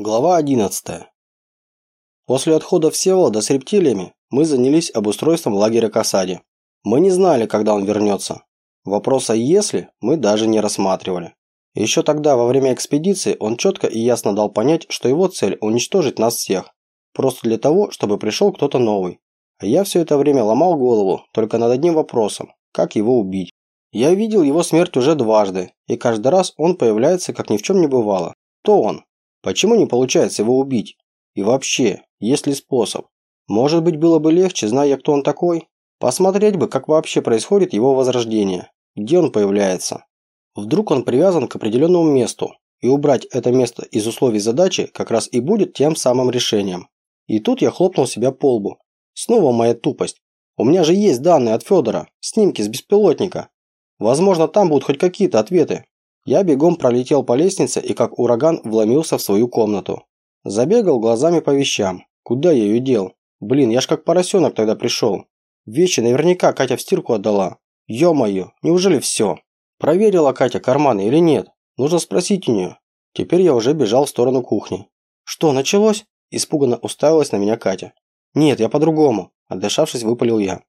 Глава 11. После отхода Всеволода с рептилиями мы занялись обустройством лагеря к осаде. Мы не знали, когда он вернется. Вопроса «если» мы даже не рассматривали. Еще тогда, во время экспедиции, он четко и ясно дал понять, что его цель – уничтожить нас всех. Просто для того, чтобы пришел кто-то новый. А я все это время ломал голову только над одним вопросом – как его убить. Я видел его смерть уже дважды, и каждый раз он появляется, как ни в чем не бывало. Кто он? Почему не получается его убить? И вообще, есть ли способ? Может быть, было бы легче, зная, кто он такой? Посмотреть бы, как вообще происходит его возрождение. Где он появляется? Вдруг он привязан к определенному месту, и убрать это место из условий задачи как раз и будет тем самым решением. И тут я хлопнул себя по лбу. Снова моя тупость. У меня же есть данные от Федора, снимки с беспилотника. Возможно, там будут хоть какие-то ответы. Я бегом пролетел по лестнице и как ураган вломился в свою комнату. Забегал глазами по вещам. Куда я ее дел? Блин, я ж как поросенок тогда пришел. Вещи наверняка Катя в стирку отдала. Ё-моё, неужели все? Проверила Катя карманы или нет? Нужно спросить у нее. Теперь я уже бежал в сторону кухни. Что, началось? Испуганно уставилась на меня Катя. Нет, я по-другому. Отдышавшись, выпалил я.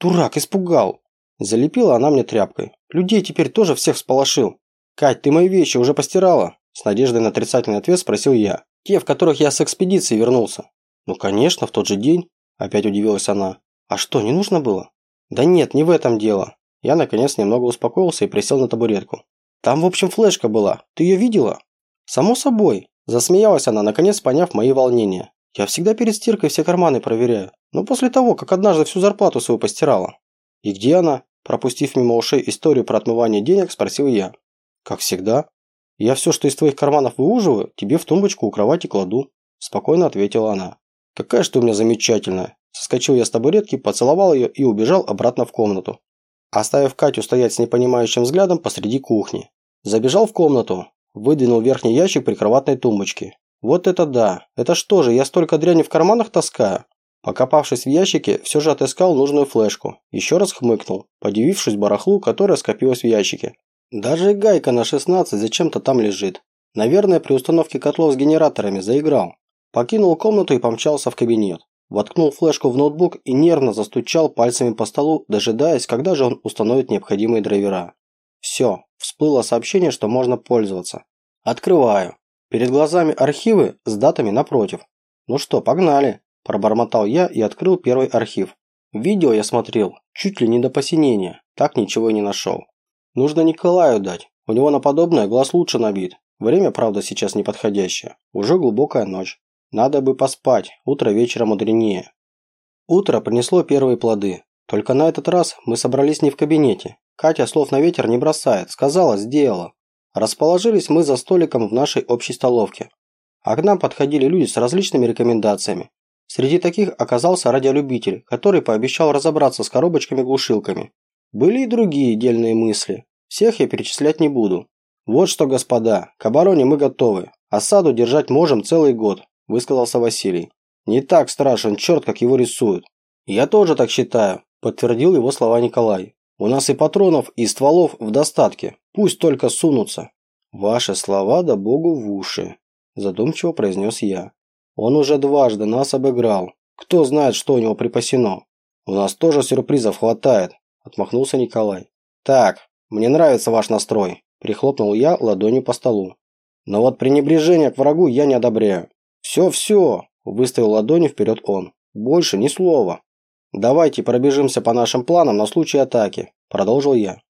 Дурак, испугал. Залепила она мне тряпкой. Людей теперь тоже всех сполошил. «Кать, ты мои вещи уже постирала?» С надеждой на отрицательный ответ спросил я. «Те, в которых я с экспедиции вернулся». «Ну, конечно, в тот же день», – опять удивилась она. «А что, не нужно было?» «Да нет, не в этом дело». Я, наконец, немного успокоился и присел на табуретку. «Там, в общем, флешка была. Ты ее видела?» «Само собой». Засмеялась она, наконец поняв мои волнения. «Я всегда перед стиркой все карманы проверяю. Но после того, как однажды всю зарплату свою постирала». «И где она?» Пропустив мимо ушей историю про отмывание денег, спросил я. Как всегда. Я все, что из твоих карманов выуживаю, тебе в тумбочку у кровати кладу. Спокойно ответила она. Какая же ты у меня замечательная. Соскочил я с табуретки, поцеловал ее и убежал обратно в комнату. Оставив Катю стоять с непонимающим взглядом посреди кухни. Забежал в комнату, выдвинул верхний ящик прикроватной тумбочки. Вот это да! Это что же, я столько дряни в карманах таскаю? Покопавшись в ящике, все же отыскал нужную флешку. Еще раз хмыкнул, подивившись барахлу, которое скопилось в ящике. Даже гайка на 16 зачем-то там лежит. Наверное, при установке котлов с генераторами заиграл. Покинул комнату и помчался в кабинет. Воткнул флешку в ноутбук и нервно застучал пальцами по столу, дожидаясь, когда же он установит необходимые драйвера. Все, всплыло сообщение, что можно пользоваться. Открываю. Перед глазами архивы с датами напротив. Ну что, погнали. Пробормотал я и открыл первый архив. Видео я смотрел чуть ли не до посинения, так ничего и не нашел. Нужно Николаю дать. У него на подобное глаз лучше набит. Время, правда, сейчас неподходящее. Уже глубокая ночь. Надо бы поспать, утро вечера мудренее. Утро принесло первые плоды. Только на этот раз мы собрались не в кабинете. Катя слов на ветер не бросает, сказала, сделала. Расположились мы за столиком в нашей общей столовке. А к нам подходили люди с различными рекомендациями. Среди таких оказался радиолюбитель, который пообещал разобраться с коробочками-глушилками. Были и другие дельные мысли. Всех я перечислять не буду. Вот что, господа, к обороне мы готовы. Осаду держать можем целый год, высказался Василий. Не так страшен черт, как его рисуют. Я тоже так считаю, подтвердил его слова Николай. У нас и патронов, и стволов в достатке. Пусть только сунутся. Ваши слова да богу в уши, задумчиво произнес я. Он уже дважды нас обыграл. Кто знает, что у него припасено. У нас тоже сюрпризов хватает, отмахнулся Николай. Так, мне нравится ваш настрой, прихлопнул я ладонью по столу. Но вот пренебрежение к врагу я не одобряю. Все-все, выставил ладони вперед он. Больше ни слова. Давайте пробежимся по нашим планам на случай атаки, продолжил я.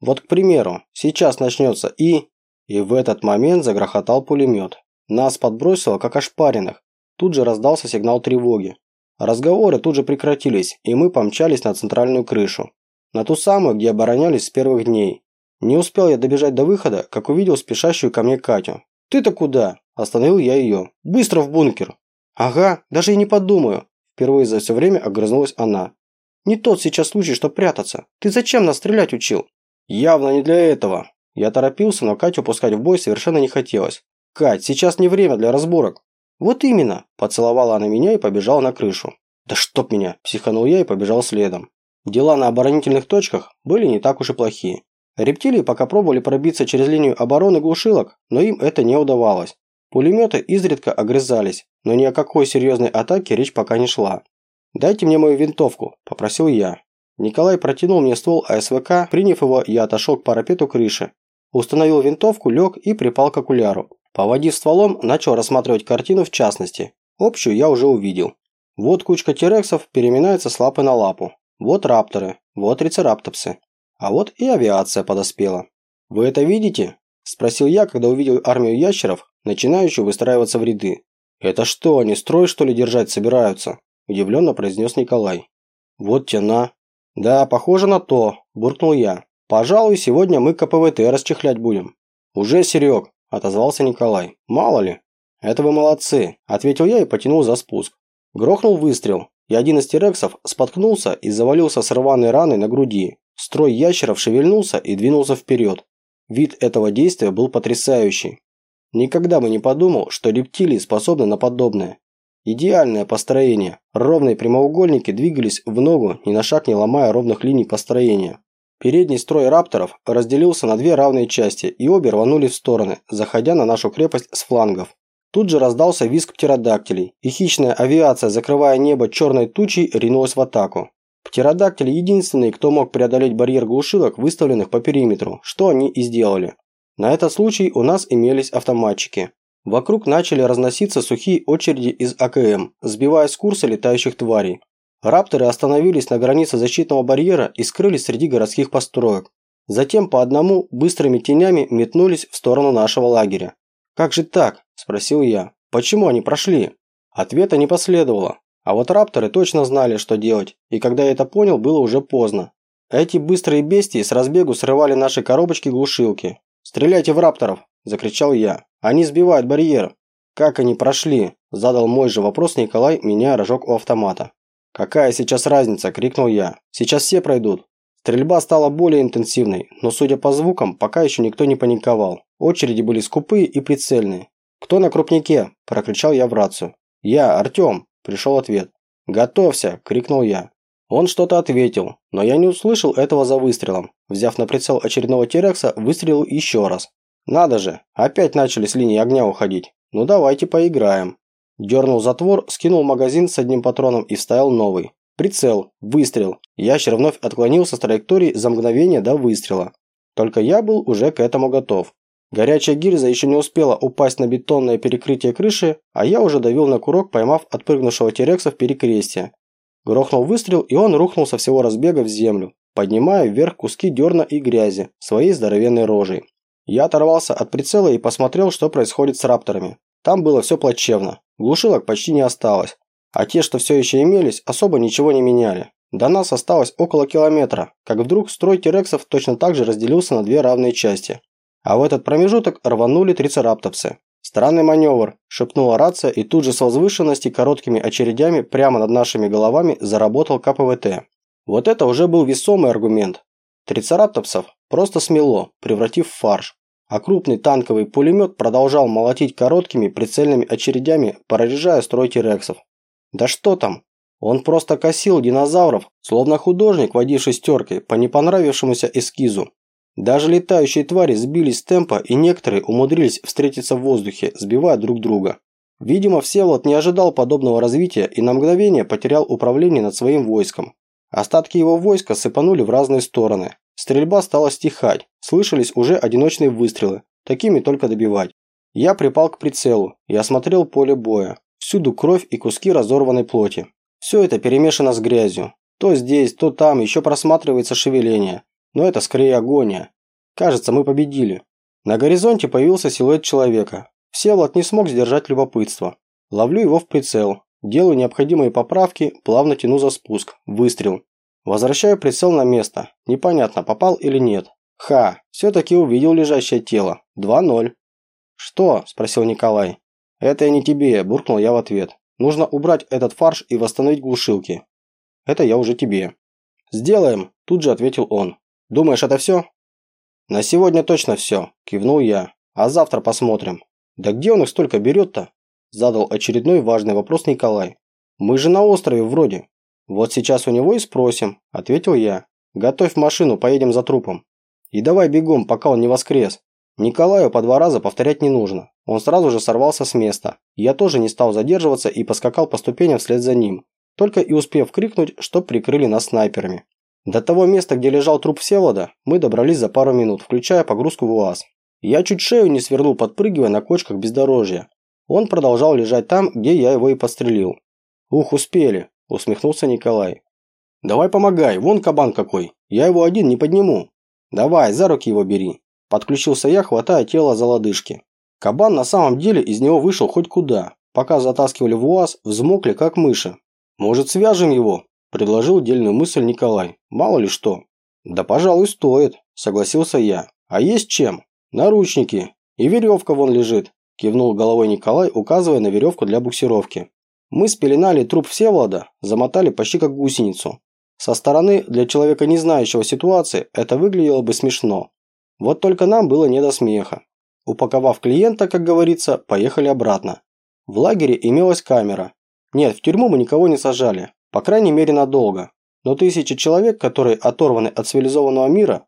Вот, к примеру, сейчас начнется и... И в этот момент загрохотал пулемет. Нас подбросило, как ошпаренных. Тут же раздался сигнал тревоги. Разговоры тут же прекратились, и мы помчались на центральную крышу. На ту самую, где оборонялись с первых дней. Не успел я добежать до выхода, как увидел спешащую ко мне Катю. «Ты-то куда?» – остановил я ее. «Быстро в бункер!» «Ага, даже и не подумаю!» Впервые за все время огрызнулась она. «Не тот сейчас случай, что прятаться. Ты зачем нас стрелять учил?» «Явно не для этого!» Я торопился, но Катю пускать в бой совершенно не хотелось. «Кать, сейчас не время для разборок!» «Вот именно!» – поцеловала она меня и побежала на крышу. «Да чтоб меня!» – психанул я и побежал следом. Дела на оборонительных точках были не так уж и плохие. Рептилии пока пробовали пробиться через линию обороны глушилок, но им это не удавалось. Пулеметы изредка огрызались, но ни о какой серьезной атаке речь пока не шла. «Дайте мне мою винтовку», – попросил я. Николай протянул мне ствол АСВК, приняв его, я отошел к парапету крыши. Установил винтовку, лег и припал к окуляру. Поводив стволом, начал рассматривать картину в частности. Общую я уже увидел. Вот кучка терексов переминается с лапы на лапу. Вот рапторы, вот трицераптопсы. А вот и авиация подоспела. «Вы это видите?» – спросил я, когда увидел армию ящеров, начинающую выстраиваться в ряды. «Это что, они строй что ли держать собираются?» – удивленно произнес Николай. «Вот тяна». «Да, похоже на то», – буркнул я. «Пожалуй, сегодня мы КПВТ расчехлять будем». «Уже, Серег», – отозвался Николай. «Мало ли». «Это вы молодцы», – ответил я и потянул за спуск. Грохнул выстрел, и один из терексов споткнулся и завалился с рваной раной на груди. Строй ящеров шевельнулся и двинулся вперед. Вид этого действия был потрясающий. Никогда бы не подумал, что рептилии способны на подобное. Идеальное построение. Ровные прямоугольники двигались в ногу, ни на шаг не ломая ровных линий построения. Передний строй рапторов разделился на две равные части, и обе рванули в стороны, заходя на нашу крепость с флангов. Тут же раздался визг птеродактилей, и хищная авиация, закрывая небо черной тучей, ринулась в атаку. Птеродактили единственные, кто мог преодолеть барьер глушилок, выставленных по периметру, что они и сделали. На этот случай у нас имелись автоматчики. Вокруг начали разноситься сухие очереди из АКМ, сбивая с курса летающих тварей. Рапторы остановились на границе защитного барьера и скрылись среди городских построек. Затем по одному быстрыми тенями метнулись в сторону нашего лагеря. «Как же так?» – спросил я. «Почему они прошли?» Ответа не последовало. А вот рапторы точно знали, что делать, и когда я это понял, было уже поздно. Эти быстрые бестии с разбегу срывали наши коробочки-глушилки. «Стреляйте в рапторов!» – закричал я. «Они сбивают барьер!» «Как они прошли?» – задал мой же вопрос Николай, меня рожок у автомата. «Какая сейчас разница?» – крикнул я. «Сейчас все пройдут». Стрельба стала более интенсивной, но судя по звукам, пока еще никто не паниковал. Очереди были скупые и прицельные. «Кто на крупнике?» – прокричал я в рацию. «Я, Артем», – пришел ответ. «Готовься!» – крикнул я. Он что-то ответил, но я не услышал этого за выстрелом. Взяв на прицел очередного Терекса, выстрелил еще раз. Надо же, опять начали с линии огня уходить. Ну давайте поиграем. Дернул затвор, скинул магазин с одним патроном и вставил новый. Прицел, выстрел. Ящер вновь отклонился с траектории за мгновение до выстрела. Только я был уже к этому готов. Горячая гильза еще не успела упасть на бетонное перекрытие крыши, а я уже давил на курок, поймав отпрыгнувшего Терекса в перекрестие. Грохнул выстрел, и он рухнул со всего разбега в землю, поднимая вверх куски дерна и грязи своей здоровенной рожей. Я оторвался от прицела и посмотрел, что происходит с рапторами. Там было все плачевно, глушилок почти не осталось, а те, что все еще имелись, особо ничего не меняли. До нас осталось около километра, как вдруг строй терексов точно так же разделился на две равные части. А в этот промежуток рванули трицераптопсы. «Странный маневр», – шепнула рация, и тут же с возвышенности короткими очередями прямо над нашими головами заработал КПВТ. Вот это уже был весомый аргумент. Трицераптопсов просто смело, превратив в фарш. А крупный танковый пулемет продолжал молотить короткими прицельными очередями, прорежая строй тирексов. Да что там? Он просто косил динозавров, словно художник, водивший стеркой по непонравившемуся эскизу. Даже летающие твари сбились с темпа, и некоторые умудрились встретиться в воздухе, сбивая друг друга. Видимо, Всеволод не ожидал подобного развития и на мгновение потерял управление над своим войском. Остатки его войска сыпанули в разные стороны. Стрельба стала стихать, слышались уже одиночные выстрелы, такими только добивать. Я припал к прицелу и осмотрел поле боя. Всюду кровь и куски разорванной плоти. Все это перемешано с грязью. То здесь, то там еще просматривается шевеление. Но это скорее агония. Кажется, мы победили. На горизонте появился силуэт человека. Всеволод не смог сдержать любопытство. Ловлю его в прицел. Делаю необходимые поправки, плавно тяну за спуск. Выстрел. Возвращаю прицел на место. Непонятно, попал или нет. Ха, все-таки увидел лежащее тело. 2-0. «Что?» – спросил Николай. «Это я не тебе», – буркнул я в ответ. «Нужно убрать этот фарш и восстановить глушилки». «Это я уже тебе». «Сделаем», – тут же ответил он. Думаешь, это все?» «На сегодня точно все», – кивнул я. «А завтра посмотрим». «Да где он их столько берет-то?» – задал очередной важный вопрос Николай. «Мы же на острове вроде». «Вот сейчас у него и спросим», – ответил я. «Готовь машину, поедем за трупом». «И давай бегом, пока он не воскрес». Николаю по два раза повторять не нужно. Он сразу же сорвался с места. Я тоже не стал задерживаться и поскакал по ступеням вслед за ним, только и успев крикнуть, чтоб прикрыли нас снайперами. До того места, где лежал труп Всеволода, мы добрались за пару минут, включая погрузку в УАЗ. Я чуть шею не свернул, подпрыгивая на кочках бездорожья. Он продолжал лежать там, где я его и подстрелил. «Ух, успели!» – усмехнулся Николай. «Давай помогай, вон кабан какой, я его один не подниму». «Давай, за руки его бери», – подключился я, хватая тело за лодыжки. Кабан на самом деле из него вышел хоть куда. Пока затаскивали в УАЗ, взмокли как мыши. «Может, свяжем его?» – предложил дельную мысль Николай. «Мало ли что». «Да, пожалуй, стоит», – согласился я. «А есть чем?» «Наручники. И веревка вон лежит», – кивнул головой Николай, указывая на веревку для буксировки. Мы спеленали труп Всеволода, замотали почти как гусеницу. Со стороны, для человека не знающего ситуации, это выглядело бы смешно. Вот только нам было не до смеха. Упаковав клиента, как говорится, поехали обратно. В лагере имелась камера. Нет, в тюрьму мы никого не сажали, по крайней мере надолго. Но тысячи человек, которые оторваны от цивилизованного мира,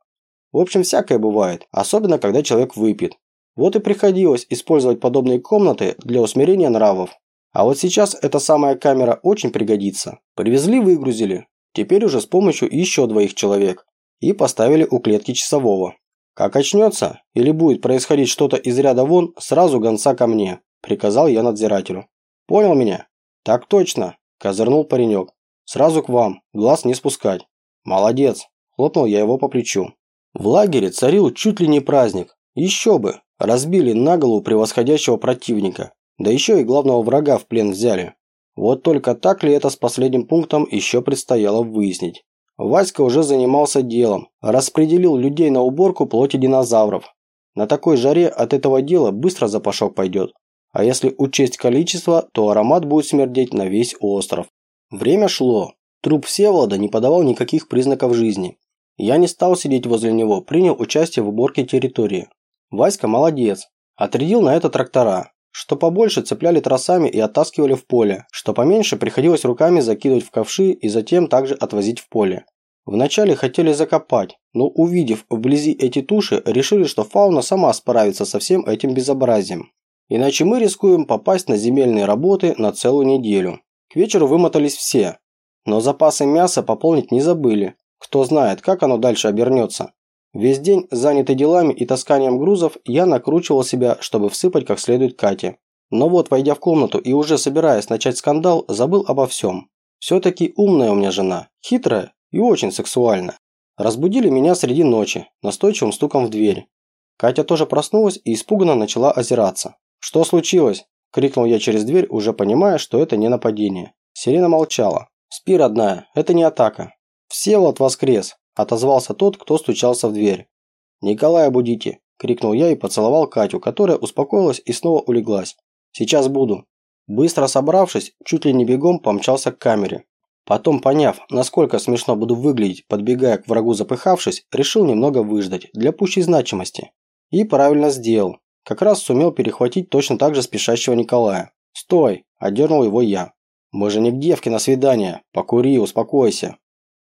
в общем, всякое бывает, особенно когда человек выпьет. Вот и приходилось использовать подобные комнаты для усмирения нравов. А вот сейчас эта самая камера очень пригодится. Привезли, выгрузили. Теперь уже с помощью еще двоих человек. И поставили у клетки часового. «Как очнется или будет происходить что-то из ряда вон, сразу гонца ко мне», – приказал я надзирателю. «Понял меня?» «Так точно», – козырнул паренек. «Сразу к вам, глаз не спускать». «Молодец», – хлопнул я его по плечу. В лагере царил чуть ли не праздник. Еще бы, разбили на голову превосходящего противника. Да еще и главного врага в плен взяли. Вот только так ли это с последним пунктом еще предстояло выяснить. Васька уже занимался делом, распределил людей на уборку плоти динозавров. На такой жаре от этого дела быстро запашок пойдет. А если учесть количество, то аромат будет смердеть на весь остров. Время шло. Труп Всеволода не подавал никаких признаков жизни. Я не стал сидеть возле него, принял участие в уборке территории. Васька молодец. Отрядил на это трактора. Что побольше цепляли тросами и оттаскивали в поле, что поменьше приходилось руками закидывать в ковши и затем также отвозить в поле. Вначале хотели закопать, но увидев вблизи эти туши, решили, что фауна сама справится со всем этим безобразием. Иначе мы рискуем попасть на земельные работы на целую неделю. К вечеру вымотались все, но запасы мяса пополнить не забыли. Кто знает, как оно дальше обернется. Весь день, занятый делами и тасканием грузов, я накручивал себя, чтобы всыпать как следует Кате. Но вот, войдя в комнату и уже собираясь начать скандал, забыл обо всем. Все-таки умная у меня жена, хитрая и очень сексуальная. Разбудили меня среди ночи, настойчивым стуком в дверь. Катя тоже проснулась и испуганно начала озираться. «Что случилось?» – крикнул я через дверь, уже понимая, что это не нападение. Сирена молчала. «Спи, родная, это не атака». «Всеволод воскрес!» Отозвался тот, кто стучался в дверь. «Николая будите!» – крикнул я и поцеловал Катю, которая успокоилась и снова улеглась. «Сейчас буду». Быстро собравшись, чуть ли не бегом помчался к камере. Потом, поняв, насколько смешно буду выглядеть, подбегая к врагу запыхавшись, решил немного выждать, для пущей значимости. И правильно сделал. Как раз сумел перехватить точно так же спешащего Николая. «Стой!» – одернул его я. «Мы же не к девке на свидание. Покури, успокойся».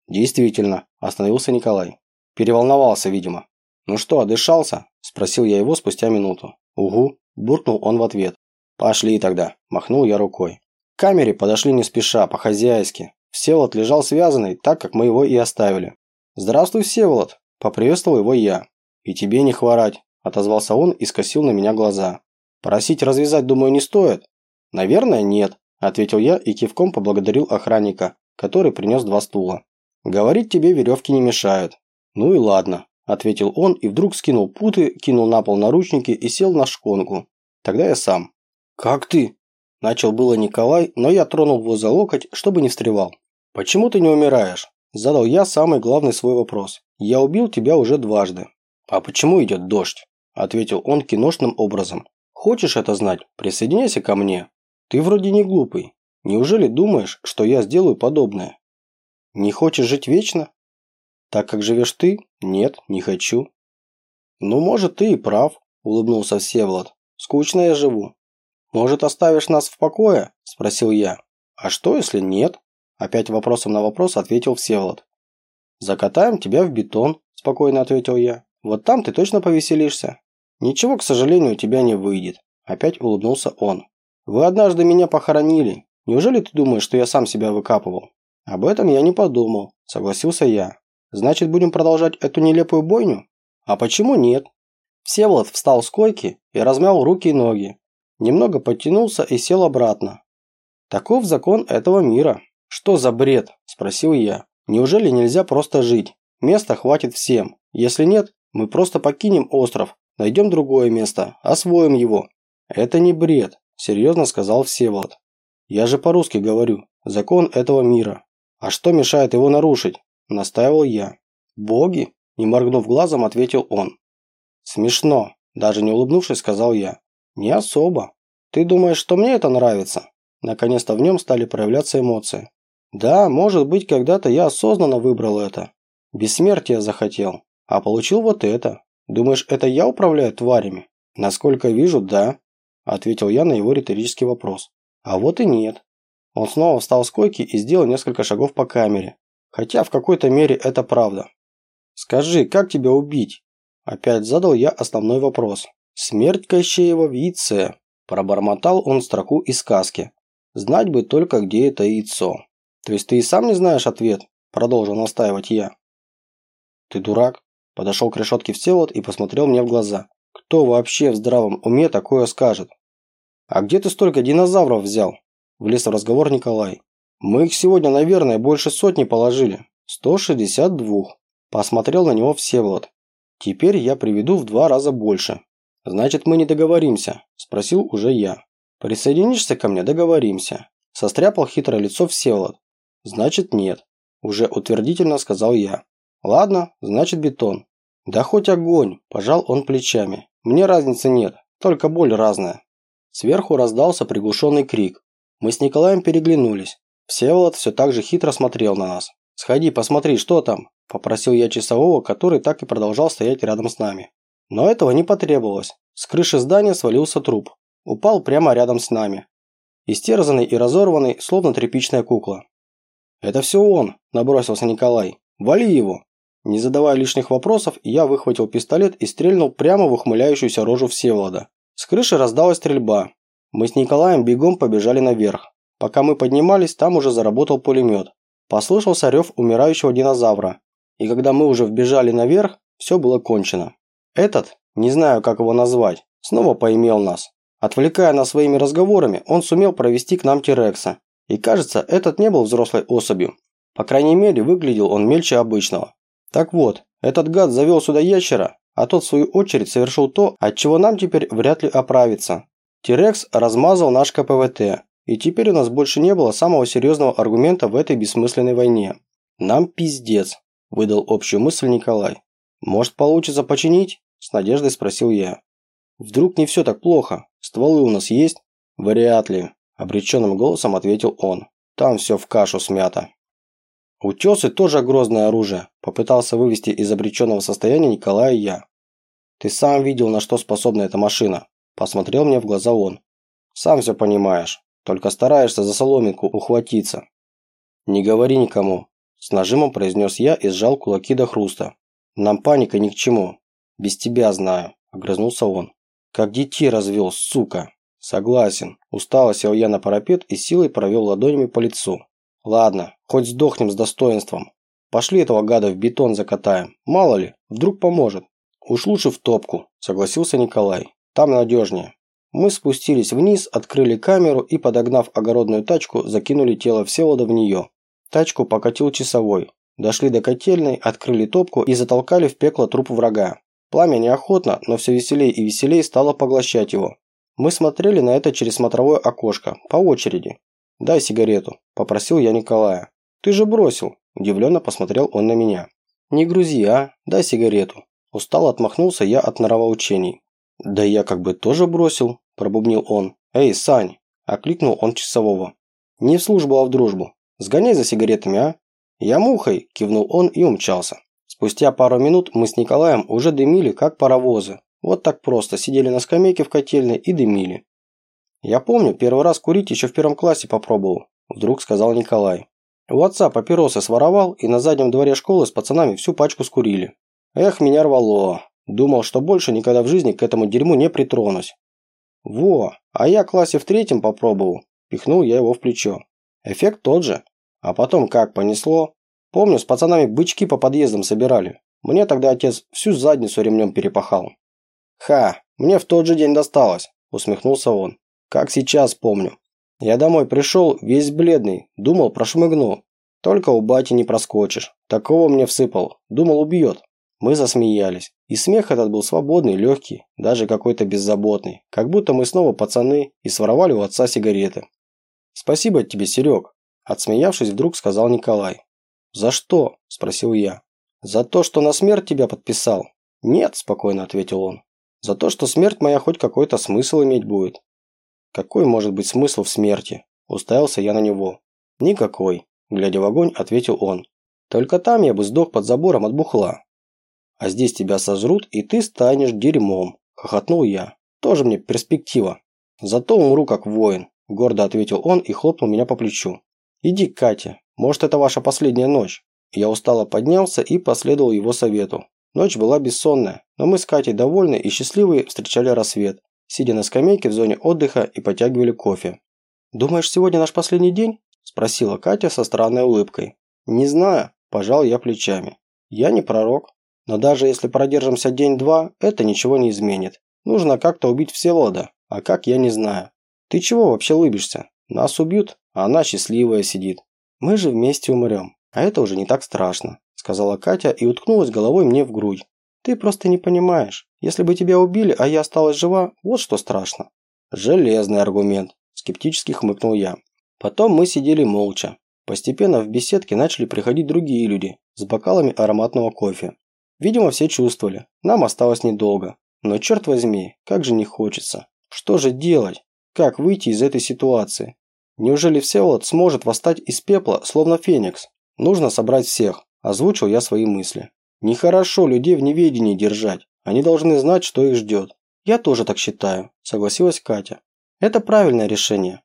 «Действительно», – остановился Николай. Переволновался, видимо. «Ну что, отдышался?» – спросил я его спустя минуту. «Угу», – буркнул он в ответ. «Пошли тогда», – махнул я рукой. К камере подошли не спеша, по-хозяйски. Всеволод лежал связанный, так как мы его и оставили. «Здравствуй, Всеволод!» – поприветствовал его я. «И тебе не хворать», – отозвался он и скосил на меня глаза. «Просить развязать, думаю, не стоит?» «Наверное, нет», – ответил я и кивком поблагодарил охранника, который принес два стула. Говорить тебе веревки не мешают. Ну и ладно, ответил он и вдруг скинул путы, кинул на пол наручники и сел на шконку. Тогда я сам. Как ты? Начал было Николай, но я тронул его за локоть, чтобы не встревал. Почему ты не умираешь? Задал я самый главный свой вопрос. Я убил тебя уже дважды. А почему идет дождь? Ответил он киношным образом. Хочешь это знать? Присоединяйся ко мне. Ты вроде не глупый. Неужели думаешь, что я сделаю подобное? Не хочешь жить вечно? Так как живешь ты? Нет, не хочу. Ну, может, ты и прав, улыбнулся Всеволод. Скучно я живу. Может, оставишь нас в покое? Спросил я. А что, если нет? Опять вопросом на вопрос ответил Всеволод. Закатаем тебя в бетон, спокойно ответил я. Вот там ты точно повеселишься. Ничего, к сожалению, у тебя не выйдет. Опять улыбнулся он. Вы однажды меня похоронили. Неужели ты думаешь, что я сам себя выкапывал? Об этом я не подумал, согласился я. Значит, будем продолжать эту нелепую бойню? А почему нет? Всеволод встал с койки и размял руки и ноги. Немного подтянулся и сел обратно. Таков закон этого мира. Что за бред? Спросил я. Неужели нельзя просто жить? Места хватит всем. Если нет, мы просто покинем остров, найдем другое место, освоим его. Это не бред, серьезно сказал Всеволод. Я же по-русски говорю. Закон этого мира. А что мешает его нарушить? Настаивал я. Боги? Не моргнув глазом, ответил он. Смешно. Даже не улыбнувшись, сказал я. Не особо. Ты думаешь, что мне это нравится? Наконец-то в нем стали проявляться эмоции. Да, может быть, когда-то я осознанно выбрал это. Бессмертие захотел. А получил вот это. Думаешь, это я управляю тварями? Насколько вижу, да. Ответил я на его риторический вопрос. А вот и нет. Он снова встал с койки и сделал несколько шагов по камере. Хотя в какой-то мере это правда. «Скажи, как тебя убить?» Опять задал я основной вопрос. «Смерть Кощеева в яйце», – пробормотал он строку из сказки. «Знать бы только, где это яйцо». «То есть ты и сам не знаешь ответ?» – продолжил настаивать я. «Ты дурак?» – подошел к решетке Всеволод и посмотрел мне в глаза. «Кто вообще в здравом уме такое скажет?» «А где ты столько динозавров взял?» – влез в разговор Николай. «Мы их сегодня, наверное, больше сотни положили. 162. Посмотрел на него Всеволод. Теперь я приведу в два раза больше. Значит, мы не договоримся, спросил уже я. Присоединишься ко мне, договоримся. Состряпал хитрое лицо Всеволод. Значит, нет. Уже утвердительно сказал я. Ладно, значит бетон. Да хоть огонь, пожал он плечами. Мне разницы нет, только боль разная. Сверху раздался приглушенный крик. Мы с Николаем переглянулись. Всеволод все так же хитро смотрел на нас. «Сходи, посмотри, что там?» – попросил я часового, который так и продолжал стоять рядом с нами. Но этого не потребовалось. С крыши здания свалился труп. Упал прямо рядом с нами. Истерзанный и разорванный, словно тряпичная кукла. «Это все он!» – набросился Николай. «Вали его!» Не задавая лишних вопросов, я выхватил пистолет и стрельнул прямо в ухмыляющуюся рожу Всеволода. С крыши раздалась стрельба. Мы с Николаем бегом побежали наверх. Пока мы поднимались, там уже заработал пулемет. Послышался рев умирающего динозавра, и когда мы уже вбежали наверх, все было кончено. Этот, не знаю как его назвать, снова поимел нас. Отвлекая нас своими разговорами, он сумел провести к нам Тирекса. И кажется, этот не был взрослой особью. По крайней мере, выглядел он мельче обычного. Так вот, этот гад завел сюда ящера, а тот в свою очередь совершил то, от чего нам теперь вряд ли оправиться. Тирекс размазал наш КПВТ, и теперь у нас больше не было самого серьезного аргумента в этой бессмысленной войне. Нам пиздец выдал общую мысль Николай. «Может, получится починить?» – с надеждой спросил я. «Вдруг не все так плохо? Стволы у нас есть?» «Вряд ли», – обреченным голосом ответил он. «Там все в кашу смято». «Утесы тоже грозное оружие», – попытался вывести из обреченного состояния Николая я. «Ты сам видел, на что способна эта машина», – посмотрел мне в глаза он. «Сам все понимаешь, только стараешься за соломинку ухватиться». «Не говори никому, с нажимом произнес я и сжал кулаки до хруста. Нам паника ни к чему. Без тебя знаю, огрызнулся он. Как детей развел, сука. Согласен. Устало сел я на парапет и силой провел ладонями по лицу. Ладно, хоть сдохнем с достоинством. Пошли этого гада в бетон закатаем. Мало ли, вдруг поможет. Уж лучше в топку, согласился Николай. Там надежнее. Мы спустились вниз, открыли камеру и, подогнав огородную тачку, закинули тело Всеволода в нее. Тачку покатил часовой. Дошли до котельной, открыли топку и затолкали в пекло труп врага. Пламя неохотно, но все веселее и веселее стало поглощать его. Мы смотрели на это через смотровое окошко, по очереди. «Дай сигарету», – попросил я Николая. «Ты же бросил», – удивленно посмотрел он на меня. «Не грузи, а? Дай сигарету». Устал отмахнулся я от нравоучений. «Да я как бы тоже бросил», – пробубнил он. «Эй, Сань!» – окликнул он часового. «Не в службу, а в дружбу. Сгоняй за сигаретами, а?» «Я мухой!» – кивнул он и умчался. Спустя пару минут мы с Николаем уже дымили, как паровозы. Вот так просто сидели на скамейке в котельной и дымили. «Я помню, первый раз курить еще в первом классе попробовал», – вдруг сказал Николай. У отца папиросы своровал и на заднем дворе школы с пацанами всю пачку скурили. Эх, меня рвало. Думал, что больше никогда в жизни к этому дерьму не притронусь. Во, а я классе в третьем попробовал. Пихнул я его в плечо. Эффект тот же. А потом как понесло. Помню, с пацанами бычки по подъездам собирали. Мне тогда отец всю задницу ремнем перепахал. Ха, мне в тот же день досталось, усмехнулся он. Как сейчас помню. Я домой пришел, весь бледный, думал, прошмыгну. Только у бати не проскочишь. Такого мне всыпал. Думал, убьет. Мы засмеялись. И смех этот был свободный, легкий, даже какой-то беззаботный. Как будто мы снова пацаны и своровали у отца сигареты. «Спасибо тебе, Серег», – отсмеявшись, вдруг сказал Николай. «За что?» – спросил я. «За то, что на смерть тебя подписал?» «Нет», – спокойно ответил он. «За то, что смерть моя хоть какой-то смысл иметь будет». «Какой может быть смысл в смерти?» – уставился я на него. «Никакой», – глядя в огонь, ответил он. «Только там я бы сдох под забором от бухла, а здесь тебя сожрут, и ты станешь дерьмом», – хохотнул я. «Тоже мне перспектива. Зато умру как воин», – гордо ответил он и хлопнул меня по плечу. «Иди, Катя, может, это ваша последняя ночь?» Я устало поднялся и последовал его совету. Ночь была бессонная, но мы с Катей довольны и счастливые встречали рассвет, сидя на скамейке в зоне отдыха и потягивали кофе. «Думаешь, сегодня наш последний день?» – спросила Катя со странной улыбкой. «Не знаю», – пожал я плечами. «Я не пророк, но даже если продержимся день-два, это ничего не изменит. Нужно как-то убить Всеволода, а как я не знаю. Ты чего вообще лыбишься? Нас убьют, а она счастливая сидит. Мы же вместе умрем, а это уже не так страшно, сказала Катя и уткнулась головой мне в грудь. Ты просто не понимаешь. Если бы тебя убили, а я осталась жива, вот что страшно. Железный аргумент, скептически хмыкнул я. Потом мы сидели молча. Постепенно в беседке начали приходить другие люди с бокалами ароматного кофе. Видимо, все чувствовали. Нам осталось недолго. Но черт возьми, как же не хочется. Что же делать? Как выйти из этой ситуации? Неужели Всеволод сможет восстать из пепла, словно феникс? Нужно собрать всех. Озвучил я свои мысли. Нехорошо людей в неведении держать. Они должны знать, что их ждет. Я тоже так считаю, согласилась Катя. Это правильное решение.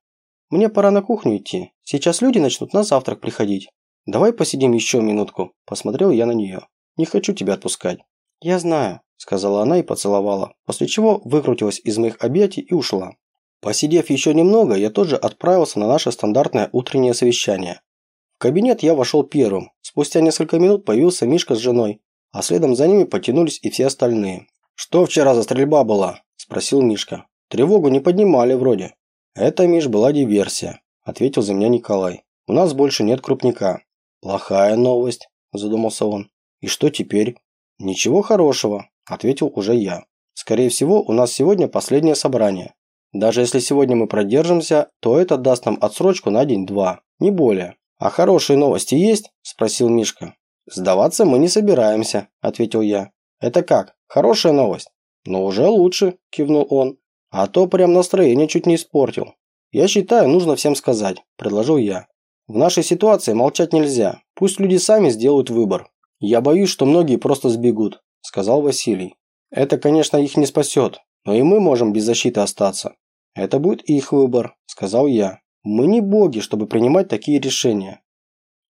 Мне пора на кухню идти. Сейчас люди начнут на завтрак приходить. Давай посидим еще минутку. Посмотрел я на нее. Не хочу тебя отпускать». «Я знаю», – сказала она и поцеловала, после чего выкрутилась из моих объятий и ушла. Посидев еще немного, я тоже отправился на наше стандартное утреннее совещание. В кабинет я вошел первым. Спустя несколько минут появился Мишка с женой, а следом за ними потянулись и все остальные. «Что вчера за стрельба была?» – спросил Мишка. «Тревогу не поднимали вроде». «Это, Миш, была диверсия», – ответил за меня Николай. «У нас больше нет крупника». «Плохая новость», – задумался он. «И что теперь?» «Ничего хорошего», – ответил уже я. «Скорее всего, у нас сегодня последнее собрание. Даже если сегодня мы продержимся, то это даст нам отсрочку на день-два, не более. А хорошие новости есть?» – спросил Мишка. «Сдаваться мы не собираемся», – ответил я. «Это как? Хорошая новость?» «Ну, уже лучше», – кивнул он. «А то прям настроение чуть не испортил». «Я считаю, нужно всем сказать», – предложил я. «В нашей ситуации молчать нельзя. Пусть люди сами сделают выбор. «Я боюсь, что многие просто сбегут», – сказал Василий. «Это, конечно, их не спасет, но и мы можем без защиты остаться». «Это будет их выбор», – сказал я. «Мы не боги, чтобы принимать такие решения».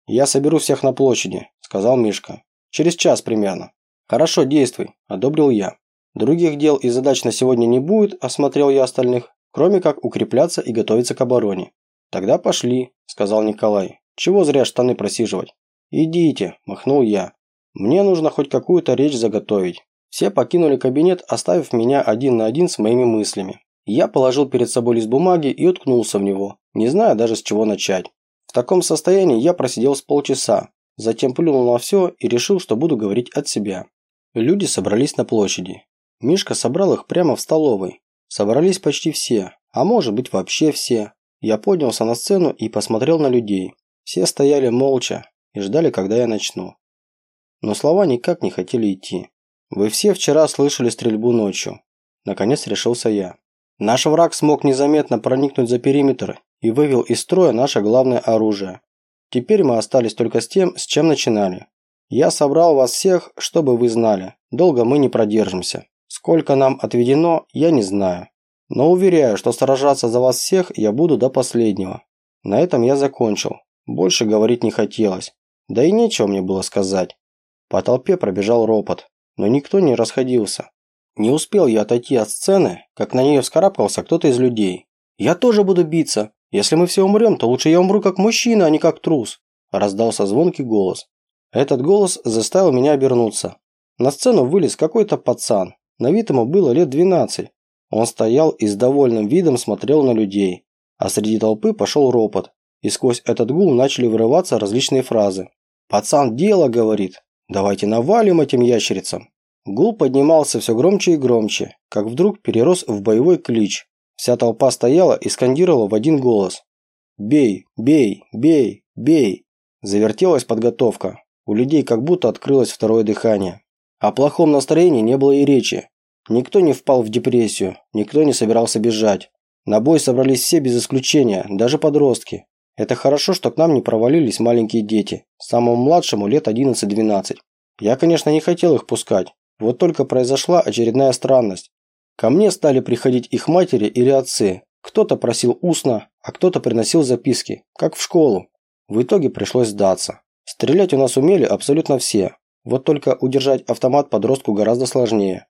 «Я соберу всех на площади», – сказал Мишка. «Через час примерно». «Хорошо, действуй», – одобрил я. «Других дел и задач на сегодня не будет», – осмотрел я остальных, кроме как укрепляться и готовиться к обороне. «Тогда пошли», – сказал Николай. «Чего зря штаны просиживать?» «Идите», – махнул я. Мне нужно хоть какую-то речь заготовить. Все покинули кабинет, оставив меня один на один с моими мыслями. Я положил перед собой лист бумаги и уткнулся в него, не зная даже с чего начать. В таком состоянии я просидел с полчаса, затем плюнул на все и решил, что буду говорить от себя. Люди собрались на площади. Мишка собрал их прямо в столовой. Собрались почти все, а может быть вообще все. Я поднялся на сцену и посмотрел на людей. Все стояли молча и ждали, когда я начну но слова никак не хотели идти. Вы все вчера слышали стрельбу ночью. Наконец решился я. Наш враг смог незаметно проникнуть за периметр и вывел из строя наше главное оружие. Теперь мы остались только с тем, с чем начинали. Я собрал вас всех, чтобы вы знали. Долго мы не продержимся. Сколько нам отведено, я не знаю. Но уверяю, что сражаться за вас всех я буду до последнего. На этом я закончил. Больше говорить не хотелось. Да и нечего мне было сказать. По толпе пробежал ропот. но никто не расходился. Не успел я отойти от сцены, как на нее вскарабкался кто-то из людей. «Я тоже буду биться. Если мы все умрем, то лучше я умру как мужчина, а не как трус», – раздался звонкий голос. Этот голос заставил меня обернуться. На сцену вылез какой-то пацан. На вид ему было лет 12. Он стоял и с довольным видом смотрел на людей. А среди толпы пошел ропот. И сквозь этот гул начали вырываться различные фразы. «Пацан дело говорит. Давайте навалим этим ящерицам». Гул поднимался все громче и громче, как вдруг перерос в боевой клич. Вся толпа стояла и скандировала в один голос. «Бей! Бей! Бей! Бей!» Завертелась подготовка. У людей как будто открылось второе дыхание. О плохом настроении не было и речи. Никто не впал в депрессию, никто не собирался бежать. На бой собрались все без исключения, даже подростки. Это хорошо, что к нам не провалились маленькие дети, самому младшему лет 11-12. Я, конечно, не хотел их пускать, вот только произошла очередная странность. Ко мне стали приходить их матери или отцы. Кто-то просил устно, а кто-то приносил записки, как в школу. В итоге пришлось сдаться. Стрелять у нас умели абсолютно все. Вот только удержать автомат подростку гораздо сложнее.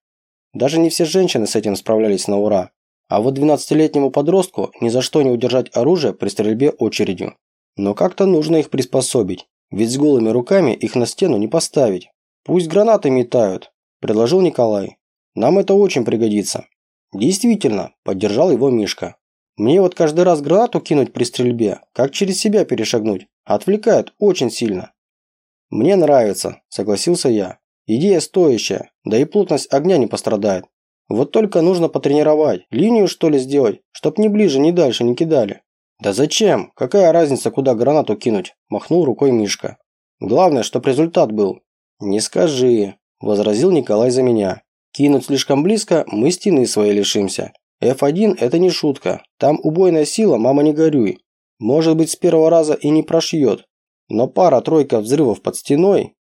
Даже не все женщины с этим справлялись на ура. А вот 12-летнему подростку ни за что не удержать оружие при стрельбе очередью. Но как-то нужно их приспособить, ведь с голыми руками их на стену не поставить. Пусть гранаты метают, предложил Николай. Нам это очень пригодится. Действительно, поддержал его Мишка. Мне вот каждый раз гранату кинуть при стрельбе, как через себя перешагнуть. Отвлекает очень сильно. Мне нравится, согласился я. Идея стоящая, да и плотность огня не пострадает. Вот только нужно потренировать, линию что ли сделать, чтоб ни ближе, ни дальше не кидали. Да зачем? Какая разница, куда гранату кинуть? Махнул рукой Мишка. Главное, чтоб результат был. Не скажи, возразил Николай за меня. Кинуть слишком близко, мы стены своей лишимся. F1 это не шутка, там убойная сила, мама не горюй. Может быть, с первого раза и не прошьет. Но пара-тройка взрывов под стеной...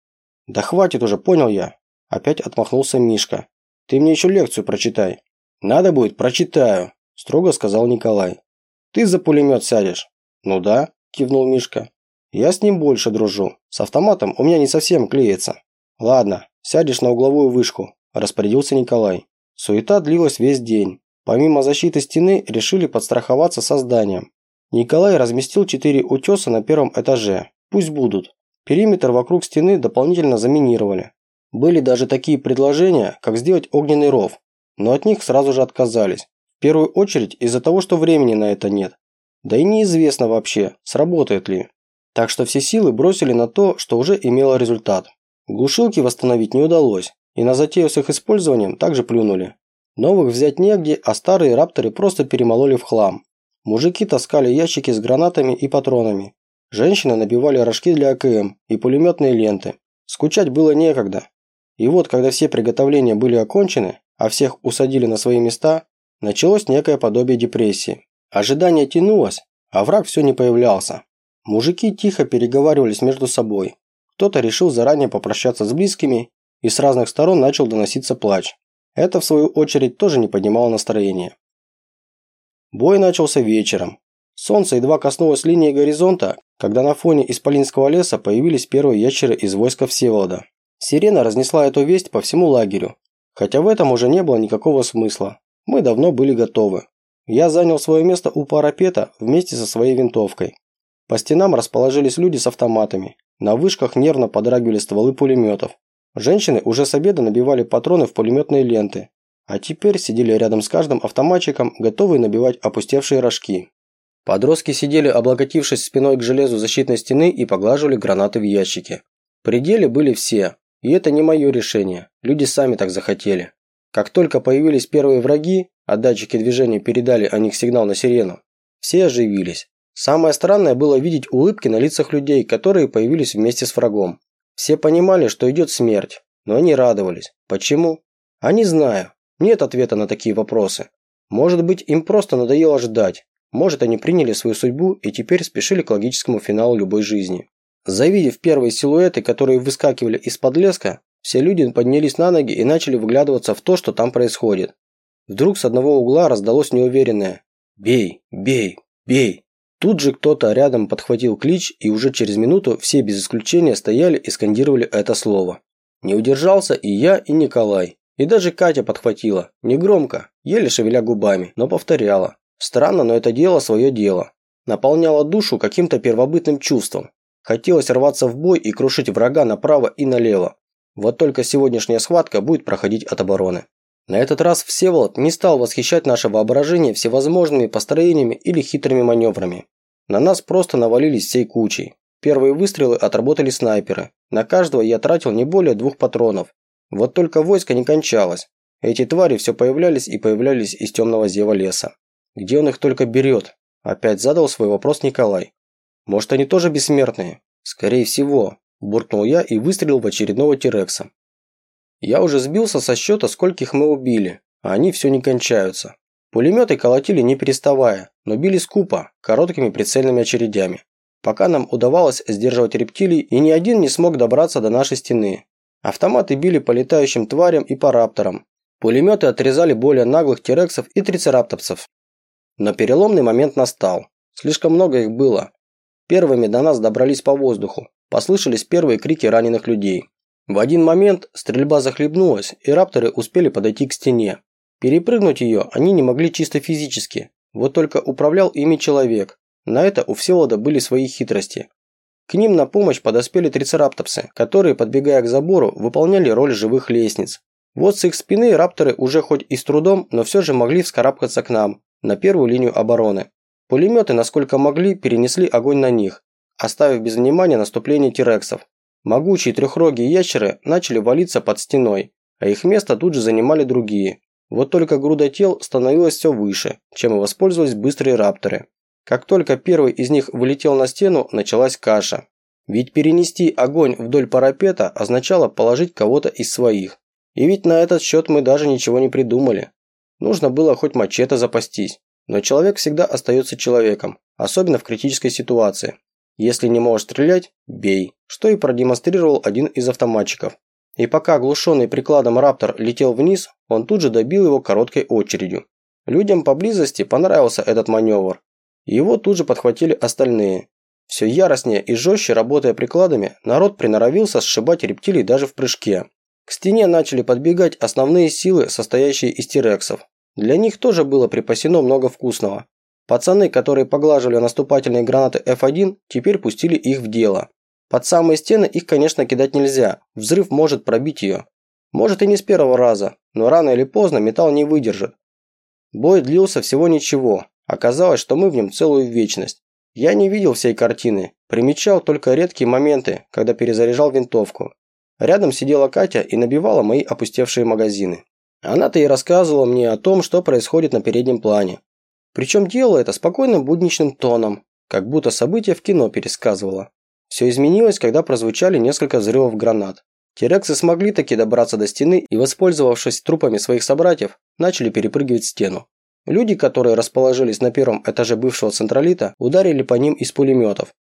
Да хватит уже, понял я. Опять отмахнулся Мишка. Ты мне еще лекцию прочитай. Надо будет, прочитаю, строго сказал Николай. Ты за пулемет сядешь? Ну да, кивнул Мишка. Я с ним больше дружу. С автоматом у меня не совсем клеится. Ладно, сядешь на угловую вышку, распорядился Николай. Суета длилась весь день. Помимо защиты стены, решили подстраховаться созданием. Николай разместил четыре утеса на первом этаже. Пусть будут. Периметр вокруг стены дополнительно заминировали. Были даже такие предложения, как сделать огненный ров, но от них сразу же отказались. В первую очередь из-за того, что времени на это нет. Да и неизвестно вообще, сработает ли. Так что все силы бросили на то, что уже имело результат. Глушилки восстановить не удалось, и на затею с их использованием также плюнули. Новых взять негде, а старые рапторы просто перемололи в хлам. Мужики таскали ящики с гранатами и патронами. Женщины набивали рожки для АКМ и пулеметные ленты. Скучать было некогда. И вот, когда все приготовления были окончены, а всех усадили на свои места, началось некое подобие депрессии. Ожидание тянулось, а враг все не появлялся. Мужики тихо переговаривались между собой. Кто-то решил заранее попрощаться с близкими, и с разных сторон начал доноситься плач. Это, в свою очередь, тоже не поднимало настроение. Бой начался вечером. Солнце едва коснулось линии горизонта, когда на фоне Исполинского леса появились первые ящеры из войска Всеволода. Сирена разнесла эту весть по всему лагерю, хотя в этом уже не было никакого смысла. Мы давно были готовы. Я занял свое место у парапета вместе со своей винтовкой. По стенам расположились люди с автоматами. На вышках нервно подрагивали стволы пулеметов. Женщины уже с обеда набивали патроны в пулеметные ленты, а теперь сидели рядом с каждым автоматчиком, готовые набивать опустевшие рожки. Подростки сидели, облокотившись спиной к железу защитной стены и поглаживали гранаты в ящике. Пределе были все, и это не мое решение, люди сами так захотели. Как только появились первые враги, а датчики движения передали о них сигнал на сирену, все оживились. Самое странное было видеть улыбки на лицах людей, которые появились вместе с врагом. Все понимали, что идет смерть, но они радовались. Почему? А не знаю. Нет ответа на такие вопросы. Может быть, им просто надоело ждать. Может, они приняли свою судьбу и теперь спешили к логическому финалу любой жизни. Завидев первые силуэты, которые выскакивали из-под леска, все люди поднялись на ноги и начали выглядываться в то, что там происходит. Вдруг с одного угла раздалось неуверенное «Бей! Бей! Бей!». Тут же кто-то рядом подхватил клич, и уже через минуту все без исключения стояли и скандировали это слово. Не удержался и я, и Николай. И даже Катя подхватила. Негромко, еле шевеля губами, но повторяла. Странно, но это дело свое дело. Наполняло душу каким-то первобытным чувством. Хотелось рваться в бой и крушить врага направо и налево. Вот только сегодняшняя схватка будет проходить от обороны. На этот раз Всеволод не стал восхищать наше воображение всевозможными построениями или хитрыми маневрами. На нас просто навалились всей кучей. Первые выстрелы отработали снайперы. На каждого я тратил не более двух патронов. Вот только войско не кончалось. Эти твари все появлялись и появлялись из темного зева леса. Где он их только берет? Опять задал свой вопрос Николай. Может, они тоже бессмертные? Скорее всего, буркнул я и выстрелил в очередного Тирекса. Я уже сбился со счета, скольких мы убили, а они все не кончаются. Пулеметы колотили не переставая, но били скупо, короткими прицельными очередями. Пока нам удавалось сдерживать рептилий, и ни один не смог добраться до нашей стены. Автоматы били по летающим тварям и по рапторам. Пулеметы отрезали более наглых терексов и трицераптопсов. Но переломный момент настал. Слишком много их было. Первыми до нас добрались по воздуху. Послышались первые крики раненых людей. В один момент стрельба захлебнулась, и рапторы успели подойти к стене. Перепрыгнуть ее они не могли чисто физически, вот только управлял ими человек. На это у Всеволода были свои хитрости. К ним на помощь подоспели трицераптопсы, которые, подбегая к забору, выполняли роль живых лестниц. Вот с их спины рапторы уже хоть и с трудом, но все же могли вскарабкаться к нам, на первую линию обороны. Пулеметы, насколько могли, перенесли огонь на них, оставив без внимания наступление тирексов. Могучие трехрогие ящеры начали валиться под стеной, а их место тут же занимали другие. Вот только груда тел становилась все выше, чем и воспользовались быстрые рапторы. Как только первый из них вылетел на стену, началась каша. Ведь перенести огонь вдоль парапета означало положить кого-то из своих. И ведь на этот счет мы даже ничего не придумали. Нужно было хоть мачете запастись. Но человек всегда остается человеком, особенно в критической ситуации. Если не можешь стрелять – бей, что и продемонстрировал один из автоматчиков. И пока оглушенный прикладом Раптор летел вниз, он тут же добил его короткой очередью. Людям поблизости понравился этот маневр. Его тут же подхватили остальные. Все яростнее и жестче работая прикладами, народ приноровился сшибать рептилий даже в прыжке. К стене начали подбегать основные силы, состоящие из тирексов. Для них тоже было припасено много вкусного. Пацаны, которые поглаживали наступательные гранаты F1, теперь пустили их в дело. Под самые стены их, конечно, кидать нельзя, взрыв может пробить ее. Может и не с первого раза, но рано или поздно металл не выдержит. Бой длился всего ничего, оказалось, что мы в нем целую вечность. Я не видел всей картины, примечал только редкие моменты, когда перезаряжал винтовку. Рядом сидела Катя и набивала мои опустевшие магазины. Она-то и рассказывала мне о том, что происходит на переднем плане. Причем делала это спокойным будничным тоном, как будто события в кино пересказывала. Все изменилось, когда прозвучали несколько взрывов гранат. Терексы смогли таки добраться до стены и, воспользовавшись трупами своих собратьев, начали перепрыгивать стену. Люди, которые расположились на первом этаже бывшего централита, ударили по ним из пулеметов.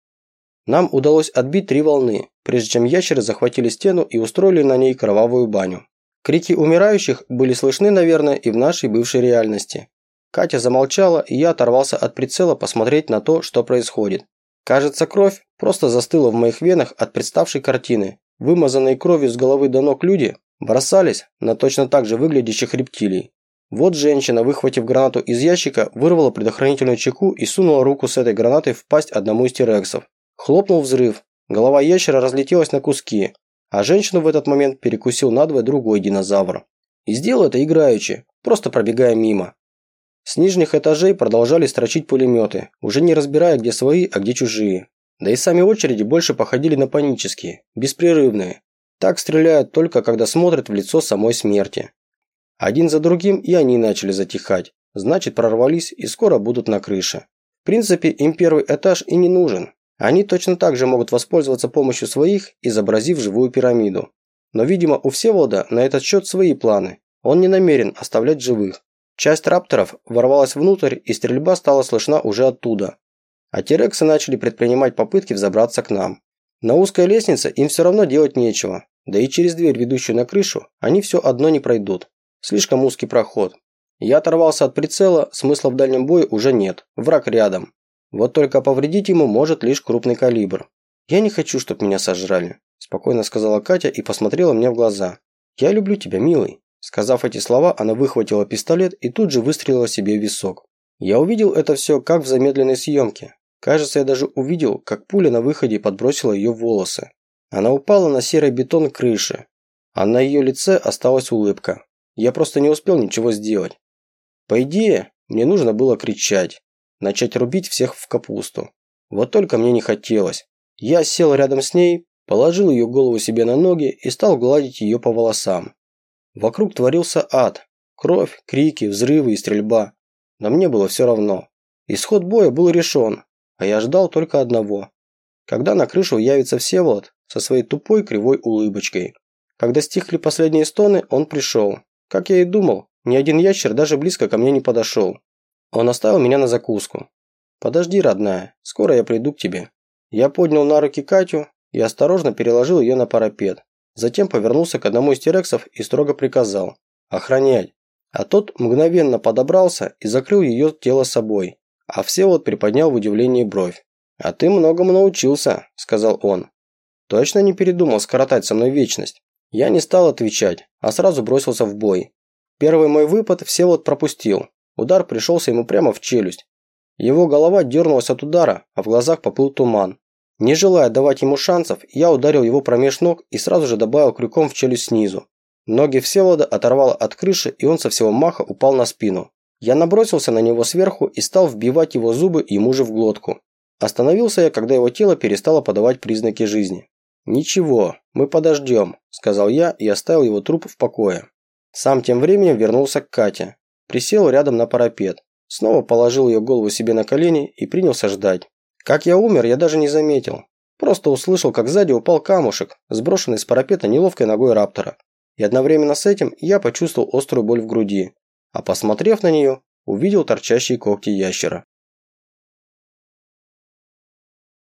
Нам удалось отбить три волны, прежде чем ящеры захватили стену и устроили на ней кровавую баню. Крики умирающих были слышны, наверное, и в нашей бывшей реальности. Катя замолчала, и я оторвался от прицела посмотреть на то, что происходит. Кажется, кровь просто застыла в моих венах от представшей картины. Вымазанные кровью с головы до ног люди бросались на точно так же выглядящих рептилий. Вот женщина, выхватив гранату из ящика, вырвала предохранительную чеку и сунула руку с этой гранатой в пасть одному из тирексов. Хлопнул взрыв. Голова ящера разлетелась на куски, а женщину в этот момент перекусил надвое другой динозавр. И сделал это играючи, просто пробегая мимо. С нижних этажей продолжали строчить пулеметы, уже не разбирая, где свои, а где чужие. Да и сами очереди больше походили на панические, беспрерывные. Так стреляют только, когда смотрят в лицо самой смерти. Один за другим и они начали затихать, значит прорвались и скоро будут на крыше. В принципе, им первый этаж и не нужен. Они точно так же могут воспользоваться помощью своих, изобразив живую пирамиду. Но, видимо, у Всеволода на этот счет свои планы. Он не намерен оставлять живых. Часть рапторов ворвалась внутрь, и стрельба стала слышна уже оттуда. А терексы начали предпринимать попытки взобраться к нам. На узкой лестнице им все равно делать нечего, да и через дверь, ведущую на крышу, они все одно не пройдут. Слишком узкий проход. Я оторвался от прицела, смысла в дальнем бою уже нет, враг рядом. Вот только повредить ему может лишь крупный калибр. Я не хочу, чтобы меня сожрали. – спокойно сказала Катя и посмотрела мне в глаза. «Я люблю тебя, милый». Сказав эти слова, она выхватила пистолет и тут же выстрелила себе в висок. Я увидел это все как в замедленной съемке. Кажется, я даже увидел, как пуля на выходе подбросила ее волосы. Она упала на серый бетон крыши, а на ее лице осталась улыбка. Я просто не успел ничего сделать. По идее, мне нужно было кричать, начать рубить всех в капусту. Вот только мне не хотелось. Я сел рядом с ней, положил ее голову себе на ноги и стал гладить ее по волосам. Вокруг творился ад. Кровь, крики, взрывы и стрельба. Но мне было все равно. Исход боя был решен, а я ждал только одного. Когда на крышу явится Всеволод со своей тупой кривой улыбочкой. Когда стихли последние стоны, он пришел. Как я и думал, ни один ящер даже близко ко мне не подошел. Он оставил меня на закуску. «Подожди, родная, скоро я приду к тебе». Я поднял на руки Катю и осторожно переложил ее на парапет. Затем повернулся к одному из терексов и строго приказал «Охранять». А тот мгновенно подобрался и закрыл ее тело собой. А Всеволод приподнял в удивлении бровь. «А ты многому научился», – сказал он. «Точно не передумал скоротать со мной вечность?» Я не стал отвечать, а сразу бросился в бой. Первый мой выпад Всеволод пропустил. Удар пришелся ему прямо в челюсть. Его голова дернулась от удара, а в глазах поплыл туман. Не желая давать ему шансов, я ударил его промеж ног и сразу же добавил крюком в челюсть снизу. Ноги Всеволода оторвало от крыши, и он со всего маха упал на спину. Я набросился на него сверху и стал вбивать его зубы ему же в глотку. Остановился я, когда его тело перестало подавать признаки жизни. «Ничего, мы подождем», – сказал я и оставил его труп в покое. Сам тем временем вернулся к Кате. Присел рядом на парапет. Снова положил ее голову себе на колени и принялся ждать. Как я умер, я даже не заметил. Просто услышал, как сзади упал камушек, сброшенный с парапета неловкой ногой раптора. И одновременно с этим я почувствовал острую боль в груди. А посмотрев на нее, увидел торчащие когти ящера.